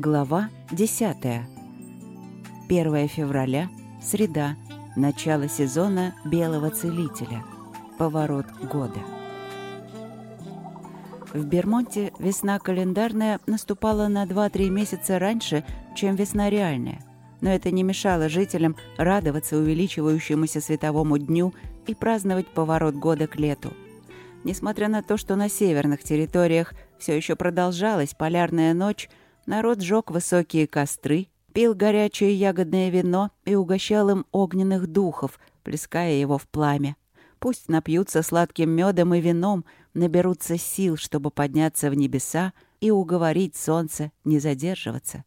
Глава 10. 1 февраля, среда, начало сезона Белого Целителя. Поворот года. В Бермонте весна календарная наступала на 2-3 месяца раньше, чем весна реальная. Но это не мешало жителям радоваться увеличивающемуся световому дню и праздновать поворот года к лету. Несмотря на то, что на северных территориях все еще продолжалась полярная ночь, народ жег высокие костры, пил горячее ягодное вино и угощал им огненных духов, плеская его в пламя. Пусть напьются сладким медом и вином, наберутся сил, чтобы подняться в небеса и уговорить солнце не задерживаться.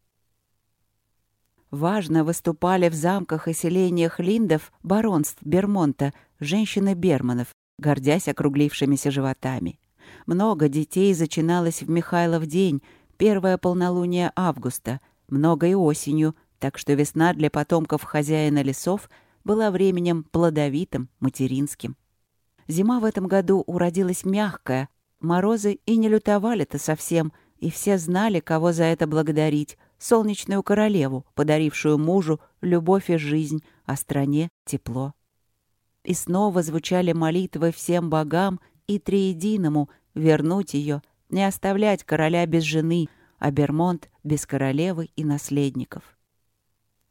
Важно выступали в замках и селениях линдов, баронств Бермонта, женщины Берманов, гордясь округлившимися животами. Много детей зачиналось в Михайлов день, первое полнолуние августа, много и осенью, так что весна для потомков хозяина лесов была временем плодовитым, материнским. Зима в этом году уродилась мягкая, морозы и не лютовали-то совсем, и все знали, кого за это благодарить — солнечную королеву, подарившую мужу любовь и жизнь, а стране — тепло. И снова звучали молитвы всем богам и триединому вернуть ее, не оставлять короля без жены, а Бермонт без королевы и наследников.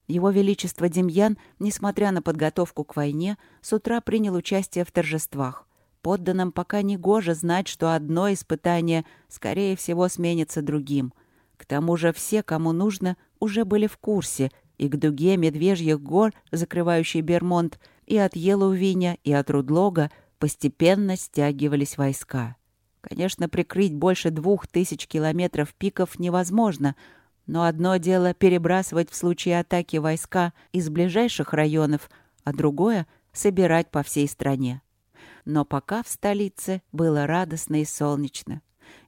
Его Величество Демьян, несмотря на подготовку к войне, с утра принял участие в торжествах. Подданным пока не гоже знать, что одно испытание, скорее всего, сменится другим. К тому же все, кому нужно, уже были в курсе, и к дуге Медвежьих гор, закрывающей Бермонт, и от Елувиня, и от Рудлога постепенно стягивались войска. Конечно, прикрыть больше двух тысяч километров пиков невозможно, но одно дело перебрасывать в случае атаки войска из ближайших районов, а другое — собирать по всей стране. Но пока в столице было радостно и солнечно.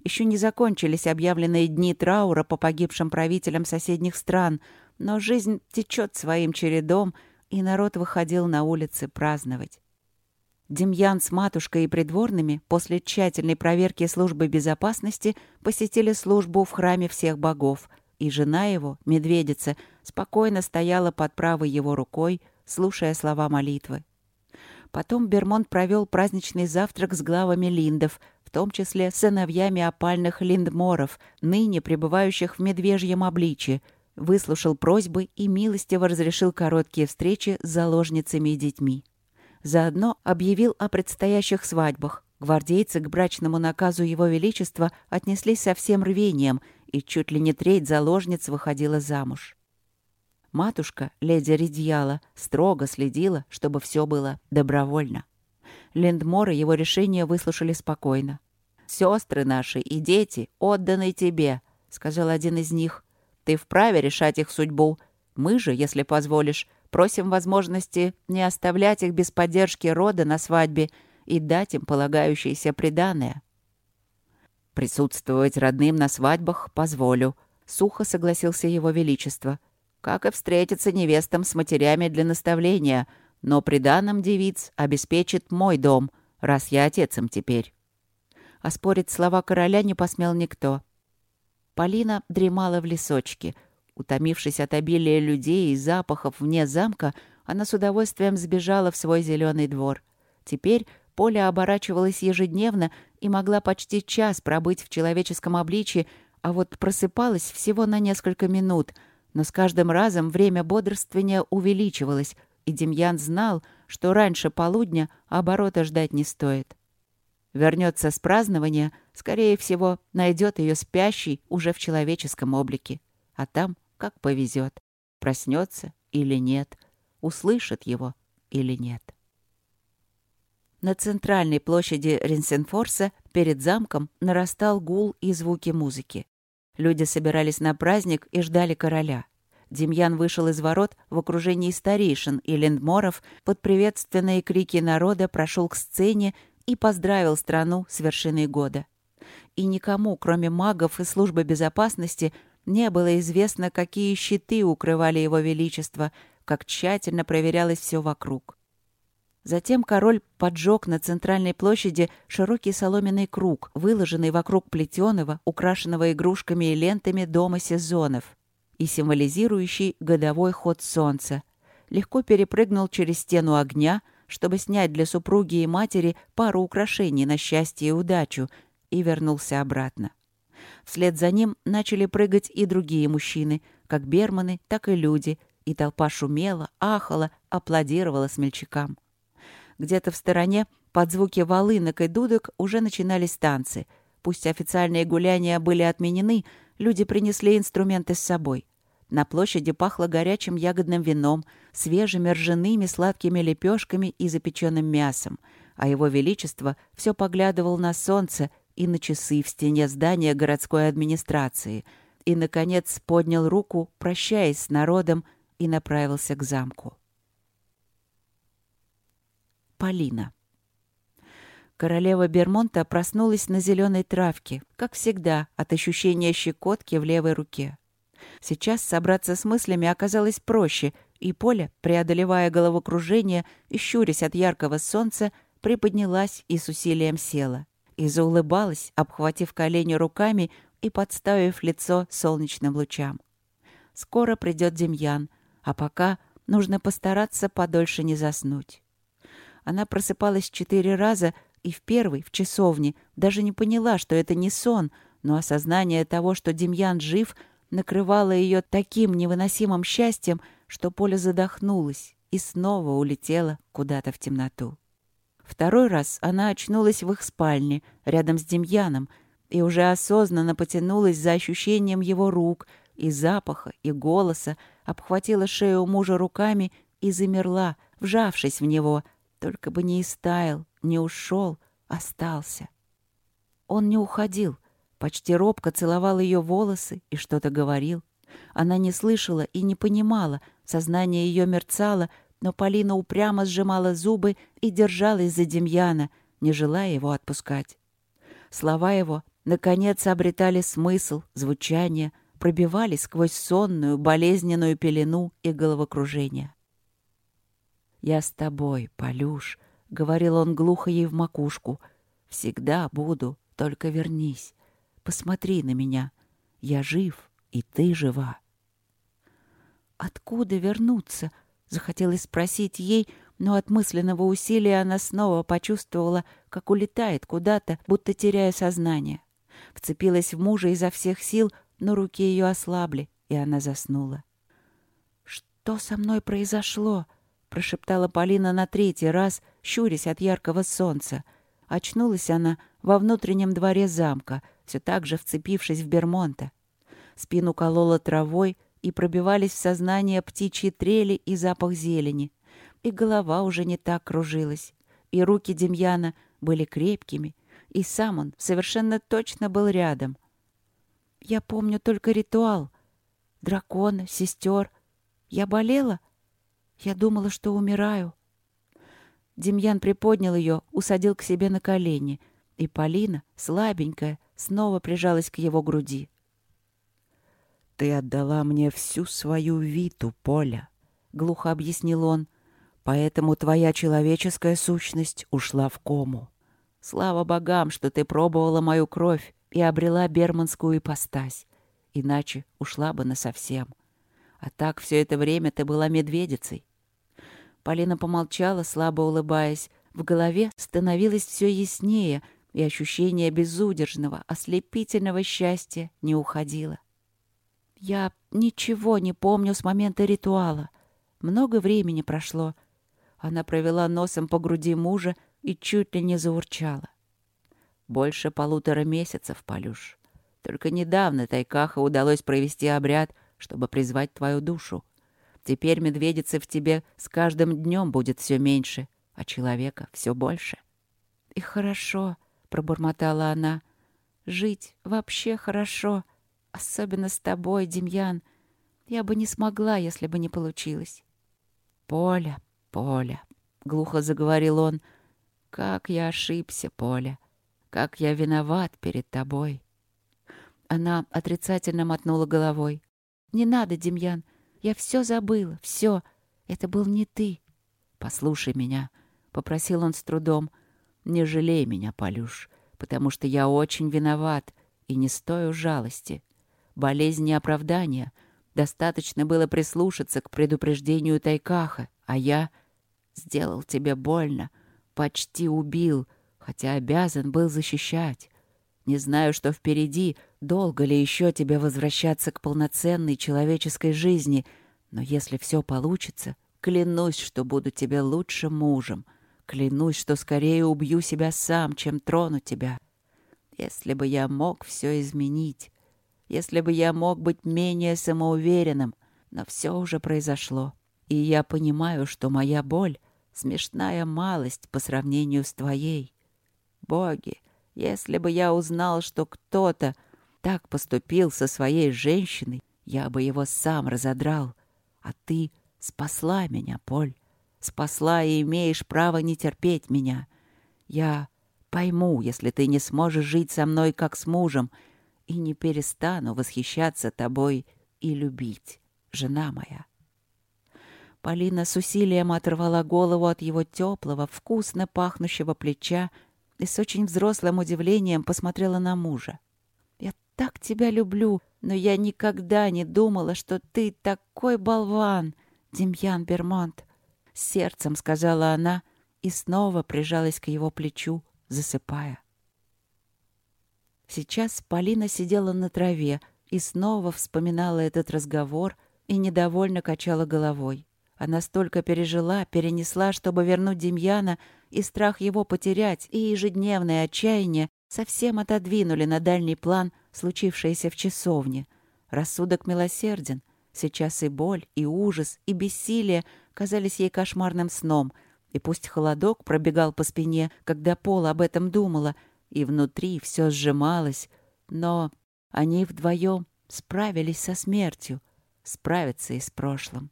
Еще не закончились объявленные дни траура по погибшим правителям соседних стран, но жизнь течет своим чередом — и народ выходил на улицы праздновать. Демьян с матушкой и придворными после тщательной проверки службы безопасности посетили службу в храме всех богов, и жена его, медведица, спокойно стояла под правой его рукой, слушая слова молитвы. Потом Бермонт провел праздничный завтрак с главами линдов, в том числе сыновьями опальных линдморов, ныне пребывающих в медвежьем обличье, выслушал просьбы и милостиво разрешил короткие встречи с заложницами и детьми. Заодно объявил о предстоящих свадьбах. Гвардейцы к брачному наказу Его Величества отнеслись со всем рвением, и чуть ли не треть заложниц выходила замуж. Матушка, леди Ридьяла, строго следила, чтобы все было добровольно. Лендморы его решение выслушали спокойно. «Сестры наши и дети отданы тебе», — сказал один из них. Ты вправе решать их судьбу. Мы же, если позволишь, просим возможности не оставлять их без поддержки рода на свадьбе и дать им полагающееся приданое. Присутствовать родным на свадьбах позволю, — сухо согласился его величество. Как и встретиться невестам с матерями для наставления, но приданым девиц обеспечит мой дом, раз я отец им теперь. Оспорить слова короля не посмел никто. Полина дремала в лесочке. Утомившись от обилия людей и запахов вне замка, она с удовольствием сбежала в свой зеленый двор. Теперь Поля оборачивалась ежедневно и могла почти час пробыть в человеческом обличье, а вот просыпалась всего на несколько минут. Но с каждым разом время бодрствования увеличивалось, и Демьян знал, что раньше полудня оборота ждать не стоит. Вернется с празднования, скорее всего, найдет ее спящей уже в человеческом облике. А там как повезет. Проснется или нет. Услышит его или нет. На центральной площади Ренсенфорса перед замком нарастал гул и звуки музыки. Люди собирались на праздник и ждали короля. Демьян вышел из ворот в окружении старейшин и лендморов, под приветственные крики народа прошел к сцене и поздравил страну с вершиной года. И никому, кроме магов и службы безопасности, не было известно, какие щиты укрывали его величество, как тщательно проверялось все вокруг. Затем король поджег на центральной площади широкий соломенный круг, выложенный вокруг плетеного, украшенного игрушками и лентами дома сезонов. и символизирующий годовой ход солнца. Легко перепрыгнул через стену огня, чтобы снять для супруги и матери пару украшений на счастье и удачу, и вернулся обратно. Вслед за ним начали прыгать и другие мужчины, как берманы, так и люди, и толпа шумела, ахала, аплодировала смельчакам. Где-то в стороне, под звуки волынок и дудок, уже начинались танцы. Пусть официальные гуляния были отменены, люди принесли инструменты с собой. На площади пахло горячим ягодным вином, свежими ржаными сладкими лепешками и запеченным мясом, а его величество все поглядывал на солнце и на часы в стене здания городской администрации и, наконец, поднял руку, прощаясь с народом, и направился к замку. Полина. Королева Бермонта проснулась на зеленой травке, как всегда, от ощущения щекотки в левой руке. Сейчас собраться с мыслями оказалось проще, и Поля, преодолевая головокружение и щурясь от яркого солнца, приподнялась и с усилием села. И заулыбалась, обхватив колени руками и подставив лицо солнечным лучам. Скоро придет Демьян, а пока нужно постараться подольше не заснуть. Она просыпалась четыре раза и в первый, в часовне, даже не поняла, что это не сон, но осознание того, что Демьян жив, накрывало ее таким невыносимым счастьем, что Поля задохнулась и снова улетела куда-то в темноту. Второй раз она очнулась в их спальне, рядом с Демьяном, и уже осознанно потянулась за ощущением его рук, и запаха, и голоса, обхватила шею мужа руками и замерла, вжавшись в него, только бы не истаял, не ушел, остался. Он не уходил, почти робко целовал ее волосы и что-то говорил. Она не слышала и не понимала, сознание ее мерцало, но Полина упрямо сжимала зубы и держалась за Демьяна, не желая его отпускать. Слова его, наконец, обретали смысл, звучание — пробивались сквозь сонную, болезненную пелену и головокружение. «Я с тобой, Полюш», — говорил он глухо ей в макушку. «Всегда буду, только вернись. Посмотри на меня. Я жив, и ты жива». «Откуда вернуться?» — захотелось спросить ей, но от мысленного усилия она снова почувствовала, как улетает куда-то, будто теряя сознание. Вцепилась в мужа изо всех сил, но руки ее ослабли, и она заснула. «Что со мной произошло?» — прошептала Полина на третий раз, щурясь от яркого солнца. Очнулась она во внутреннем дворе замка, все так же вцепившись в Бермонта. Спину колола травой, и пробивались в сознание птичьи трели и запах зелени. И голова уже не так кружилась. И руки Демьяна были крепкими, и сам он совершенно точно был рядом. Я помню только ритуал. Дракона, сестер. Я болела? Я думала, что умираю. Демьян приподнял ее, усадил к себе на колени, и Полина, слабенькая, снова прижалась к его груди. «Ты отдала мне всю свою виту, Поля», — глухо объяснил он, «поэтому твоя человеческая сущность ушла в кому. Слава богам, что ты пробовала мою кровь, и обрела берманскую ипостась. Иначе ушла бы насовсем. А так все это время ты была медведицей. Полина помолчала, слабо улыбаясь. В голове становилось все яснее, и ощущение безудержного, ослепительного счастья не уходило. Я ничего не помню с момента ритуала. Много времени прошло. Она провела носом по груди мужа и чуть ли не заурчала. Больше полутора месяцев, Полюш. Только недавно Тайкаха удалось провести обряд, чтобы призвать твою душу. Теперь медведицы в тебе с каждым днем будет все меньше, а человека все больше. — И хорошо, — пробормотала она. — Жить вообще хорошо, особенно с тобой, Демьян. Я бы не смогла, если бы не получилось. — Поля, Поля, — глухо заговорил он, — как я ошибся, Поля. Как я виноват перед тобой. Она отрицательно мотнула головой. «Не надо, Демьян. Я все забыла, все. Это был не ты. Послушай меня», — попросил он с трудом. «Не жалей меня, Полюш, потому что я очень виноват и не стою жалости. Болезнь не оправдание, Достаточно было прислушаться к предупреждению Тайкаха, а я сделал тебе больно, почти убил, хотя обязан был защищать. Не знаю, что впереди, долго ли еще тебе возвращаться к полноценной человеческой жизни, но если все получится, клянусь, что буду тебе лучшим мужем. Клянусь, что скорее убью себя сам, чем трону тебя. Если бы я мог все изменить, если бы я мог быть менее самоуверенным, но все уже произошло. И я понимаю, что моя боль — смешная малость по сравнению с твоей. Боги, если бы я узнал, что кто-то так поступил со своей женщиной, я бы его сам разодрал. А ты спасла меня, Поль. Спасла и имеешь право не терпеть меня. Я пойму, если ты не сможешь жить со мной, как с мужем, и не перестану восхищаться тобой и любить, жена моя. Полина с усилием оторвала голову от его теплого, вкусно пахнущего плеча и с очень взрослым удивлением посмотрела на мужа. «Я так тебя люблю, но я никогда не думала, что ты такой болван, Демьян Бермонт!» Сердцем сказала она и снова прижалась к его плечу, засыпая. Сейчас Полина сидела на траве и снова вспоминала этот разговор и недовольно качала головой. Она столько пережила, перенесла, чтобы вернуть Демьяна, и страх его потерять, и ежедневное отчаяние совсем отодвинули на дальний план случившееся в часовне. Рассудок милосерден. Сейчас и боль, и ужас, и бессилие казались ей кошмарным сном, и пусть холодок пробегал по спине, когда Пола об этом думала — и внутри все сжималось, но они вдвоем справились со смертью, справятся и с прошлым.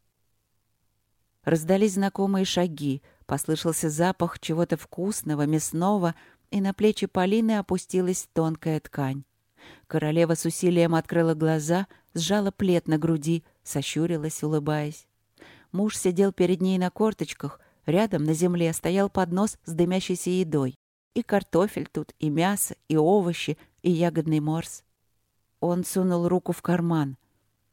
Раздались знакомые шаги, послышался запах чего-то вкусного, мясного, и на плечи Полины опустилась тонкая ткань. Королева с усилием открыла глаза, сжала плед на груди, сощурилась, улыбаясь. Муж сидел перед ней на корточках, рядом на земле стоял поднос с дымящейся едой. И картофель тут, и мясо, и овощи, и ягодный морс. Он сунул руку в карман.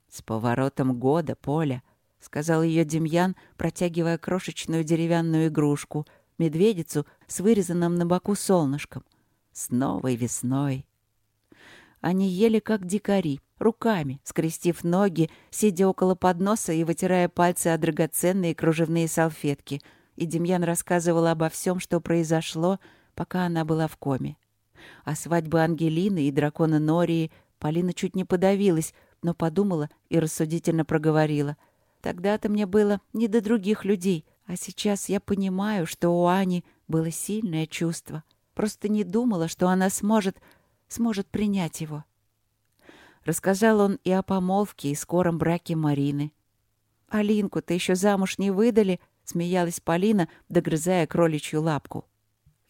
«С поворотом года, Поля», — сказал ее Демьян, протягивая крошечную деревянную игрушку, медведицу с вырезанным на боку солнышком. «С новой весной». Они ели как дикари, руками, скрестив ноги, сидя около подноса и вытирая пальцы о драгоценные кружевные салфетки. И Демьян рассказывал обо всем, что произошло, — пока она была в коме. А свадьбы Ангелины и дракона Нории Полина чуть не подавилась, но подумала и рассудительно проговорила. «Тогда-то мне было не до других людей, а сейчас я понимаю, что у Ани было сильное чувство. Просто не думала, что она сможет, сможет принять его». Рассказал он и о помолвке и скором браке Марины. «Алинку-то еще замуж не выдали?» — смеялась Полина, догрызая кроличью лапку.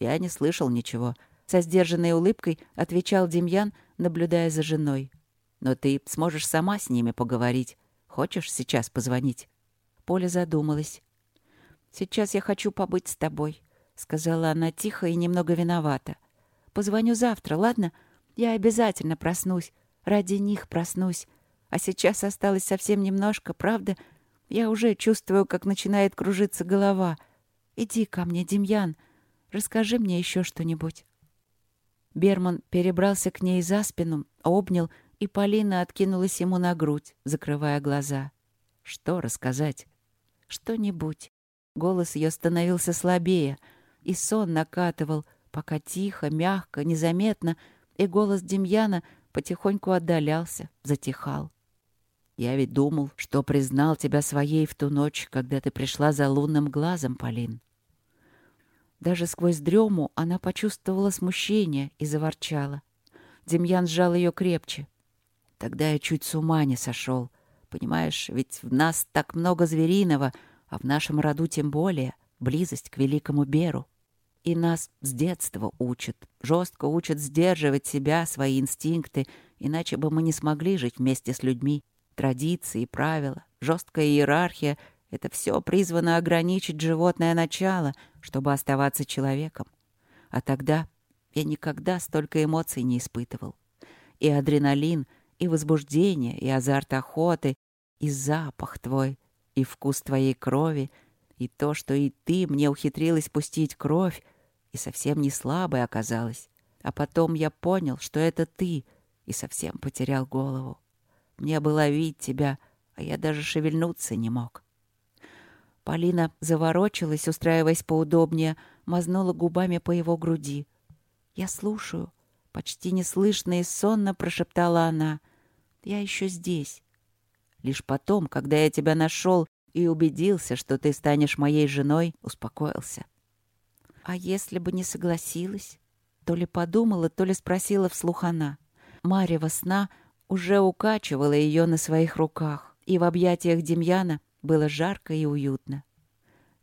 Я не слышал ничего. Со сдержанной улыбкой отвечал Демьян, наблюдая за женой. Но ты сможешь сама с ними поговорить. Хочешь сейчас позвонить?» Поля задумалась. «Сейчас я хочу побыть с тобой», — сказала она тихо и немного виновата. «Позвоню завтра, ладно? Я обязательно проснусь. Ради них проснусь. А сейчас осталось совсем немножко, правда? Я уже чувствую, как начинает кружиться голова. Иди ко мне, Демьян. Расскажи мне еще что-нибудь». Берман перебрался к ней за спину, обнял, и Полина откинулась ему на грудь, закрывая глаза. «Что рассказать?» «Что-нибудь». Голос ее становился слабее, и сон накатывал, пока тихо, мягко, незаметно, и голос Демьяна потихоньку отдалялся, затихал. «Я ведь думал, что признал тебя своей в ту ночь, когда ты пришла за лунным глазом, Полин. Даже сквозь дрему она почувствовала смущение и заворчала. Демьян сжал ее крепче. Тогда я чуть с ума не сошел. Понимаешь, ведь в нас так много звериного, а в нашем роду тем более близость к великому Беру. И нас с детства учат, жестко учат сдерживать себя, свои инстинкты, иначе бы мы не смогли жить вместе с людьми. Традиции, правила, жесткая иерархия это все призвано ограничить животное начало, чтобы оставаться человеком. А тогда я никогда столько эмоций не испытывал. И адреналин, и возбуждение, и азарт охоты, И запах твой, и вкус твоей крови, и то, что и ты мне ухитрилась пустить кровь, и совсем не слабой оказалась. А потом я понял, что это ты, и совсем потерял голову. Мне было видеть тебя, а я даже шевельнуться не мог. Полина заворочилась, устраиваясь поудобнее, мазнула губами по его груди. «Я слушаю», — почти неслышно и сонно прошептала она. «Я еще здесь». Лишь потом, когда я тебя нашел и убедился, что ты станешь моей женой, успокоился. А если бы не согласилась? То ли подумала, то ли спросила вслух она. Марьева сна уже укачивала ее на своих руках, и в объятиях Демьяна было жарко и уютно.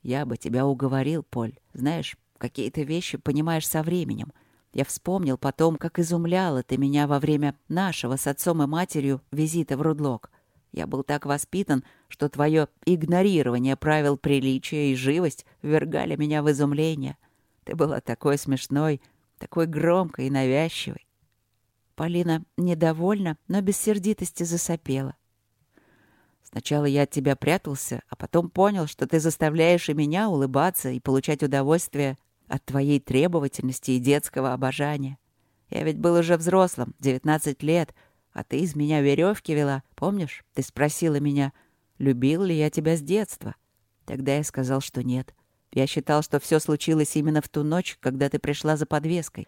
«Я бы тебя уговорил, Поль. Знаешь, какие-то вещи понимаешь со временем. Я вспомнил потом, как изумляла ты меня во время нашего с отцом и матерью визита в Рудлок. Я был так воспитан, что твое игнорирование правил приличия и живость ввергали меня в изумление. Ты была такой смешной, такой громкой и навязчивой. Полина недовольна, но без сердитости засопела. Сначала я от тебя прятался, а потом понял, что ты заставляешь и меня улыбаться и получать удовольствие от твоей требовательности и детского обожания. Я ведь был уже взрослым, девятнадцать лет, а ты из меня веревки вела, помнишь? Ты спросила меня, любил ли я тебя с детства. Тогда я сказал, что нет. Я считал, что все случилось именно в ту ночь, когда ты пришла за подвеской.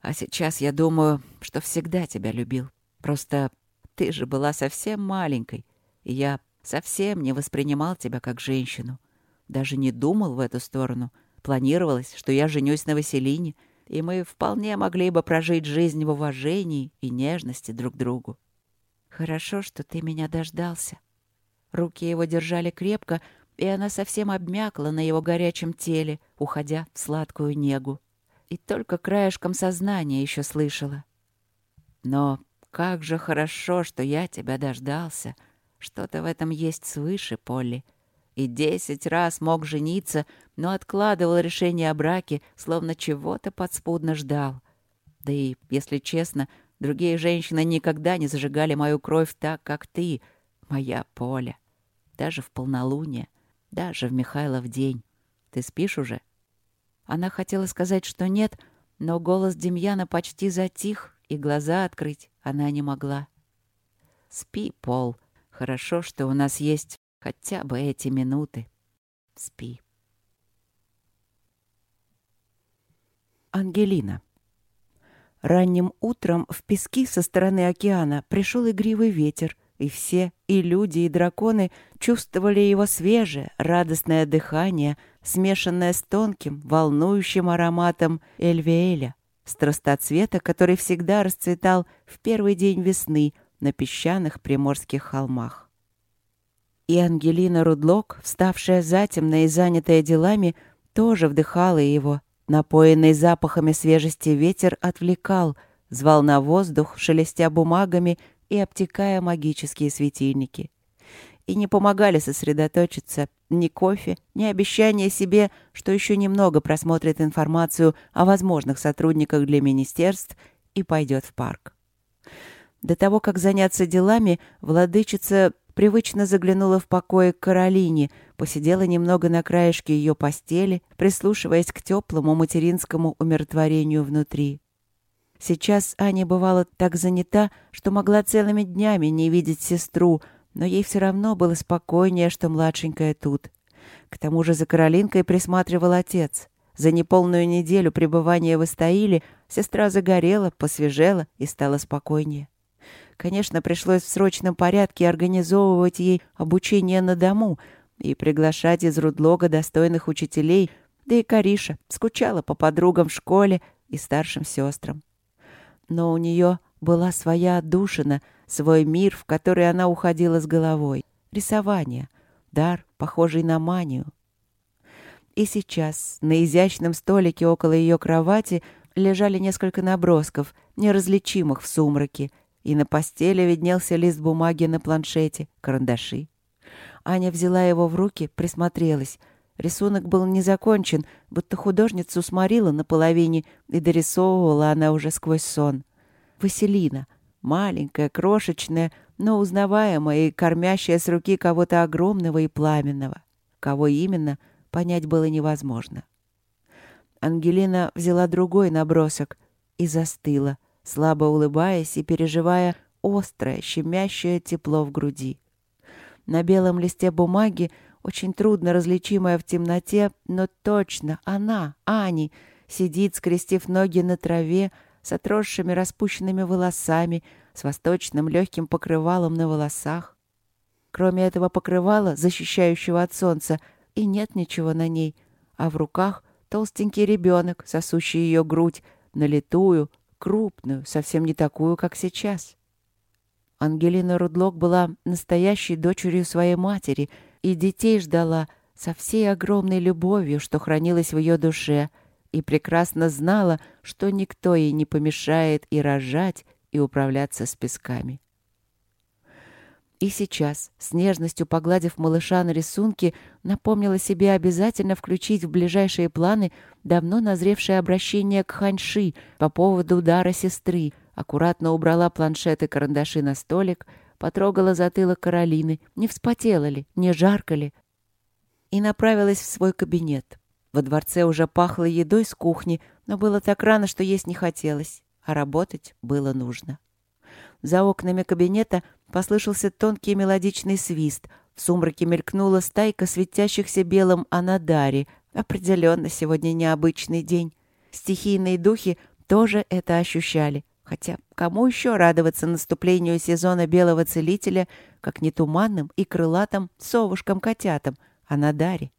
А сейчас я думаю, что всегда тебя любил. Просто ты же была совсем маленькой, я совсем не воспринимал тебя как женщину. Даже не думал в эту сторону. Планировалось, что я женюсь на Василине, и мы вполне могли бы прожить жизнь в уважении и нежности друг к другу. Хорошо, что ты меня дождался. Руки его держали крепко, и она совсем обмякла на его горячем теле, уходя в сладкую негу и только краешком сознания еще слышала. Но как же хорошо, что я тебя дождался. Что-то в этом есть свыше, Полли. И десять раз мог жениться, но откладывал решение о браке, словно чего-то подспудно ждал. Да и, если честно, другие женщины никогда не зажигали мою кровь так, как ты, моя Поля. Даже в полнолуние, даже в Михайлов день. Ты спишь уже?» Она хотела сказать, что нет, но голос Демьяна почти затих, и глаза открыть она не могла. «Спи, Пол. Хорошо, что у нас есть хотя бы эти минуты. Спи». Ангелина. Ранним утром в пески со стороны океана пришел игривый ветер, и все, и люди, и драконы чувствовали его свежее, радостное дыхание, смешанное с тонким, волнующим ароматом эльвеэля, страстоцвета, который всегда расцветал в первый день весны на песчаных приморских холмах. И Ангелина Рудлок, вставшая затемно и занятая делами, тоже вдыхала его. Напоенный запахами свежести ветер отвлекал, звал на воздух, шелестя бумагами и обтекая магические светильники. И не помогали сосредоточиться ни кофе, ни обещание себе, что еще немного просмотрит информацию о возможных сотрудниках для министерств и пойдет в парк. До того, как заняться делами, владычица привычно заглянула в покое к Каролине, посидела немного на краешке ее постели, прислушиваясь к теплому материнскому умиротворению внутри. Сейчас Аня бывала так занята, что могла целыми днями не видеть сестру, но ей все равно было спокойнее, что младшенькая тут. К тому же за Каролинкой присматривал отец. За неполную неделю пребывания в Истаиле сестра загорела, посвежела и стала спокойнее. Конечно, пришлось в срочном порядке организовывать ей обучение на дому и приглашать из Рудлога достойных учителей, да и Кариша скучала по подругам в школе и старшим сестрам но у нее была своя отдушина, свой мир, в который она уходила с головой. Рисование, дар, похожий на манию. И сейчас на изящном столике около ее кровати лежали несколько набросков, неразличимых в сумраке, и на постели виднелся лист бумаги на планшете, карандаши. Аня взяла его в руки, присмотрелась. Рисунок был не закончен, будто художницу сморила наполовине, и дорисовывала она уже сквозь сон. Василина, маленькая, крошечная, но узнаваемая и кормящая с руки кого-то огромного и пламенного. Кого именно, понять было невозможно. Ангелина взяла другой набросок и застыла, слабо улыбаясь и переживая острое, щемящее тепло в груди. На белом листе бумаги, очень трудно различимая в темноте, но точно она, Ани, сидит, скрестив ноги на траве, с отросшими распущенными волосами, с восточным легким покрывалом на волосах. Кроме этого покрывала, защищающего от солнца, и нет ничего на ней, а в руках толстенький ребенок, сосущий ее грудь, налитую, крупную, совсем не такую, как сейчас. Ангелина Рудлок была настоящей дочерью своей матери и детей ждала со всей огромной любовью, что хранилась в ее душе, и прекрасно знала, что никто ей не помешает и рожать, и управляться с песками. И сейчас, с нежностью погладив малыша на рисунке, напомнила себе обязательно включить в ближайшие планы давно назревшее обращение к Ханьши по поводу удара сестры, аккуратно убрала планшет и карандаши на столик, потрогала затылок Каролины, не вспотела ли, не жарко ли, и направилась в свой кабинет. Во дворце уже пахло едой с кухни, но было так рано, что есть не хотелось, а работать было нужно. За окнами кабинета послышался тонкий мелодичный свист. В сумраке мелькнула стайка светящихся белым анадари. Определенно, сегодня необычный день. Стихийные духи тоже это ощущали. Хотя кому еще радоваться наступлению сезона белого целителя, как не туманным и крылатым совушкам-котятам, анадари?